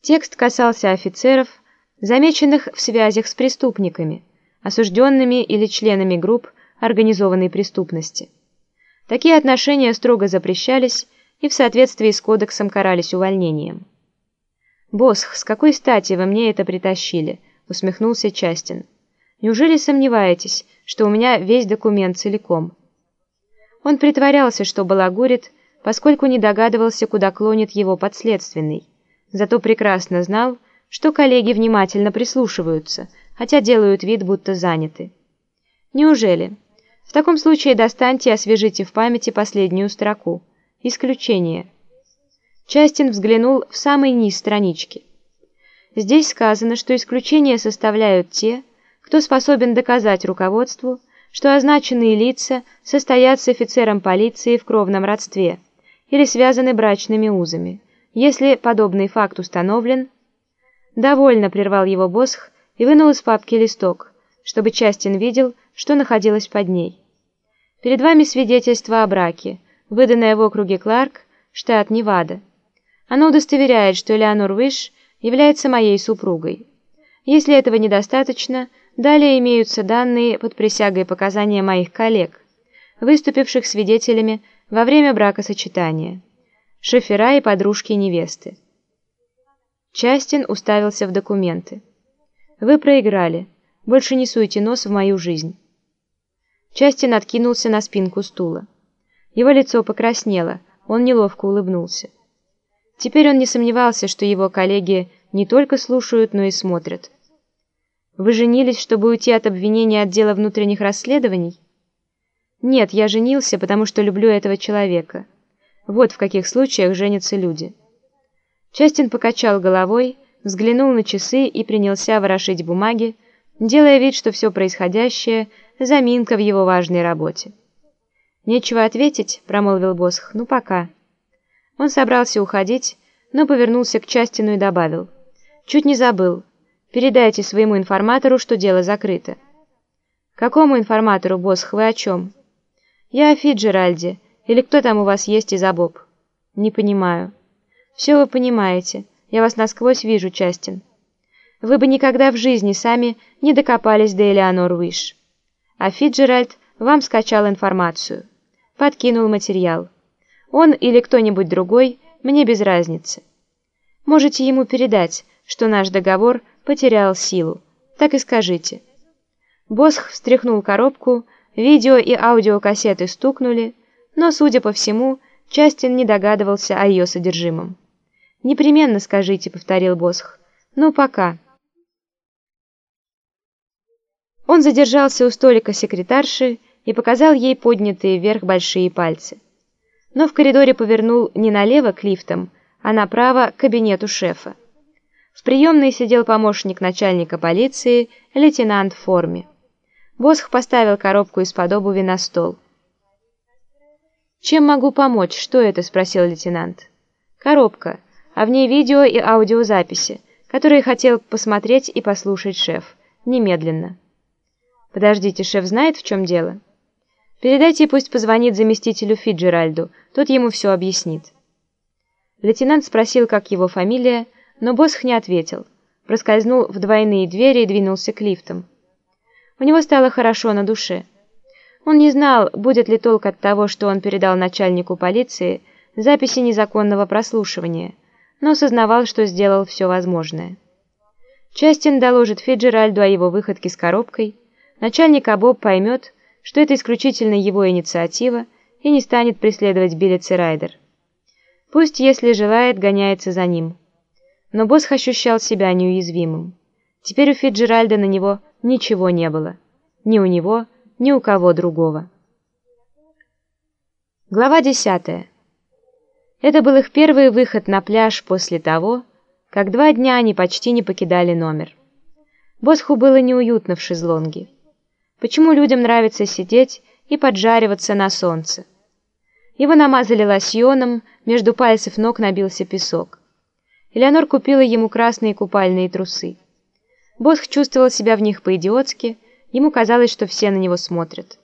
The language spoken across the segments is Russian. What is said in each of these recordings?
Текст касался офицеров, замеченных в связях с преступниками, осужденными или членами групп организованной преступности. Такие отношения строго запрещались и в соответствии с кодексом карались увольнением. «Босх, с какой стати вы мне это притащили?» — усмехнулся Частин. «Неужели сомневаетесь, что у меня весь документ целиком?» Он притворялся, что балагурит, поскольку не догадывался, куда клонит его подследственный. Зато прекрасно знал, что коллеги внимательно прислушиваются, хотя делают вид, будто заняты. Неужели? В таком случае достаньте и освежите в памяти последнюю строку. Исключение. Частин взглянул в самый низ странички. Здесь сказано, что исключение составляют те, кто способен доказать руководству, что означенные лица состоят с офицером полиции в кровном родстве или связаны брачными узами. Если подобный факт установлен, довольно прервал его Босх и вынул из папки листок, чтобы Частин видел, что находилось под ней. Перед вами свидетельство о браке, выданное в округе Кларк, штат Невада. Оно удостоверяет, что Элеонор Уиш является моей супругой. Если этого недостаточно, далее имеются данные под присягой показания моих коллег, выступивших свидетелями во время бракосочетания шофера и подружки невесты. Частин уставился в документы. «Вы проиграли. Больше не суйте нос в мою жизнь». Частин откинулся на спинку стула. Его лицо покраснело, он неловко улыбнулся. Теперь он не сомневался, что его коллеги не только слушают, но и смотрят. «Вы женились, чтобы уйти от обвинения отдела внутренних расследований?» «Нет, я женился, потому что люблю этого человека». Вот в каких случаях женятся люди. Частин покачал головой, взглянул на часы и принялся ворошить бумаги, делая вид, что все происходящее – заминка в его важной работе. «Нечего ответить», – промолвил Босх, – «ну пока». Он собрался уходить, но повернулся к Частину и добавил. «Чуть не забыл. Передайте своему информатору, что дело закрыто». «Какому информатору, Босх, вы о чем?» «Я о Фиджеральде», или кто там у вас есть из обоб? Не понимаю. Все вы понимаете. Я вас насквозь вижу, Частин. Вы бы никогда в жизни сами не докопались до Элеонор Уиш. А Фиджеральд вам скачал информацию. Подкинул материал. Он или кто-нибудь другой, мне без разницы. Можете ему передать, что наш договор потерял силу. Так и скажите. Босх встряхнул коробку, видео и аудиокассеты стукнули, но, судя по всему, Частин не догадывался о ее содержимом. «Непременно скажите», — повторил Босх. «Ну, пока». Он задержался у столика секретарши и показал ей поднятые вверх большие пальцы. Но в коридоре повернул не налево к лифтам, а направо к кабинету шефа. В приемной сидел помощник начальника полиции, лейтенант в форме. Босх поставил коробку из-под обуви на стол. «Чем могу помочь? Что это?» – спросил лейтенант. «Коробка, а в ней видео и аудиозаписи, которые хотел посмотреть и послушать шеф. Немедленно». «Подождите, шеф знает, в чем дело?» «Передайте, пусть позвонит заместителю Фиджеральду, тот ему все объяснит». Лейтенант спросил, как его фамилия, но Босх не ответил. Проскользнул в двойные двери и двинулся к лифтам. У него стало хорошо на душе. Он не знал, будет ли толк от того, что он передал начальнику полиции записи незаконного прослушивания, но осознавал, что сделал все возможное. Частин доложит Фиджеральду о его выходке с коробкой, начальник Абоб поймет, что это исключительно его инициатива и не станет преследовать Биллиц Райдер. Пусть, если желает, гоняется за ним. Но Босх ощущал себя неуязвимым. Теперь у Фиджеральда на него ничего не было. Ни у него, ни у кого другого. Глава 10. Это был их первый выход на пляж после того, как два дня они почти не покидали номер. Босху было неуютно в шезлонге. Почему людям нравится сидеть и поджариваться на солнце? Его намазали лосьоном, между пальцев ног набился песок. Элеонор купила ему красные купальные трусы. Босх чувствовал себя в них по-идиотски, Ему казалось, что все на него смотрят.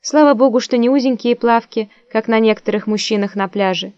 Слава богу, что не узенькие плавки, как на некоторых мужчинах на пляже,